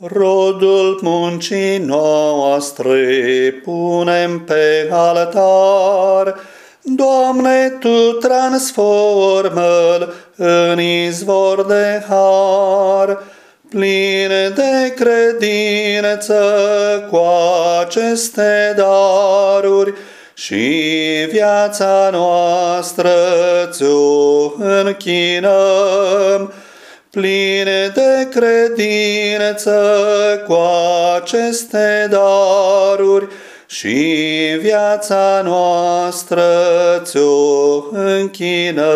Rodul muncii noastre punem pe altar, Doamne, Tu transformă-l în izvor de har, plin de credință cu aceste daruri și viața noastră ți-o închinăm, pline de credință cu aceste daruri și viața noastră ți-o închinăm.